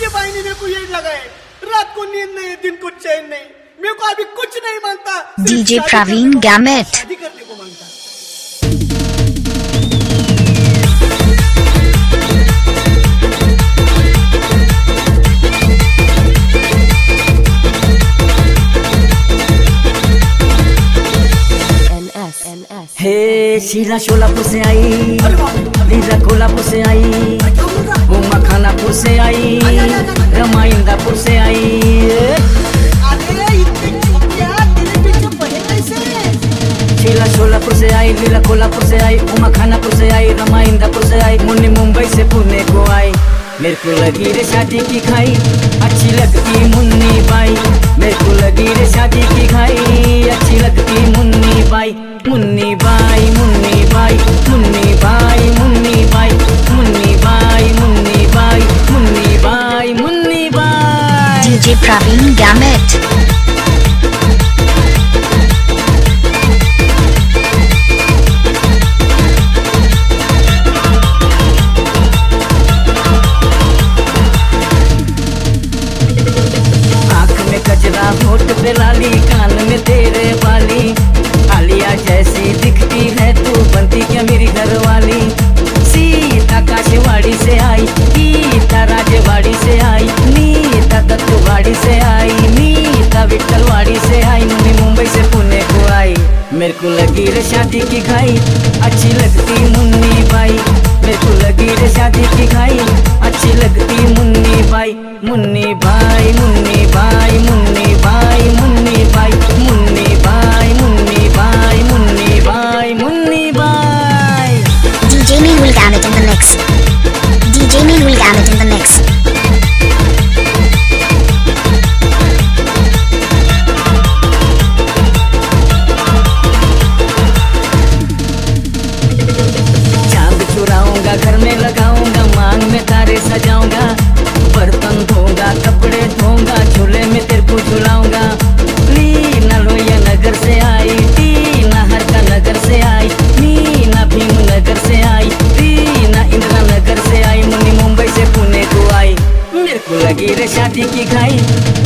ये भाई ने मेरे को यही लगा है। रात को नींद नहीं दिन को चैन नहीं। मेरे को अभी कुछ नहीं माँगता. शादी करने को माँगता NS NS हे शीला शोलापुर से आई लीला कोल्हापुर से आई। खानापुर से आई रमा इंदापुर से आई। शीला से आई लीला कोल्हापुर से आई, उमा खानापुर से आई रमा इंदापुर से आई, मुन्नी मुंबई से पुणे को आई। मेरे को लगी रे शादी की खाई, अच्छी लगती मुन्नी बाई। मेरे को लगी रे शादी की खाई, अच्छी लगती Munni Bai, Munni DJ Praveen Gamut. तेरे शादी की खाई अच्छी लग से आई, टीना हर का नगर से आई, मीना भीम नगर से आई, रीना इंदिरा नगर से आई मुनि मुंबई से पुणे को आई। मेरे को लगी रे शादी की खाई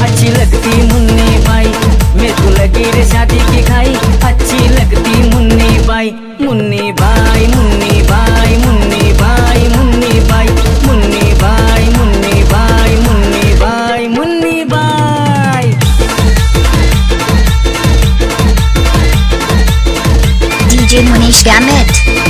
अच्छी लगती मुन्नी। nicht mehr mit.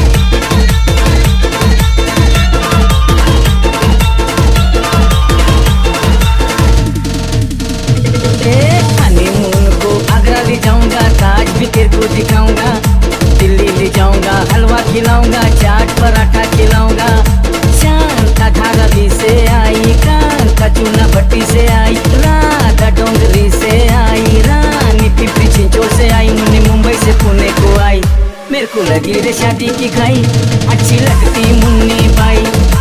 मेरे को लगी रे शादी की खाई। अच्छी लगती मुन्नी बाई।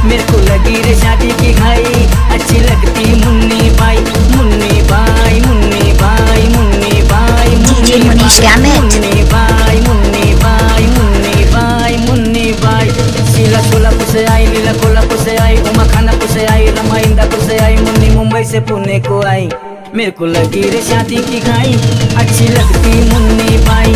मेरे को लगी रे शादी की खाई। अच्छी लगती Munni by. Munni by Munni by Munni by Munni. Munni by Munni by Munni by Munni by Sheela Solapur से आई लीला कोल्हापुर से आई उमा खानापुर से आई रमा इंदापुर से आई मुन्नी मुंबई से पुणे को आई। मेरे को लगी रे शादी की खाई। अच्छी लगती मुन्नी बाई।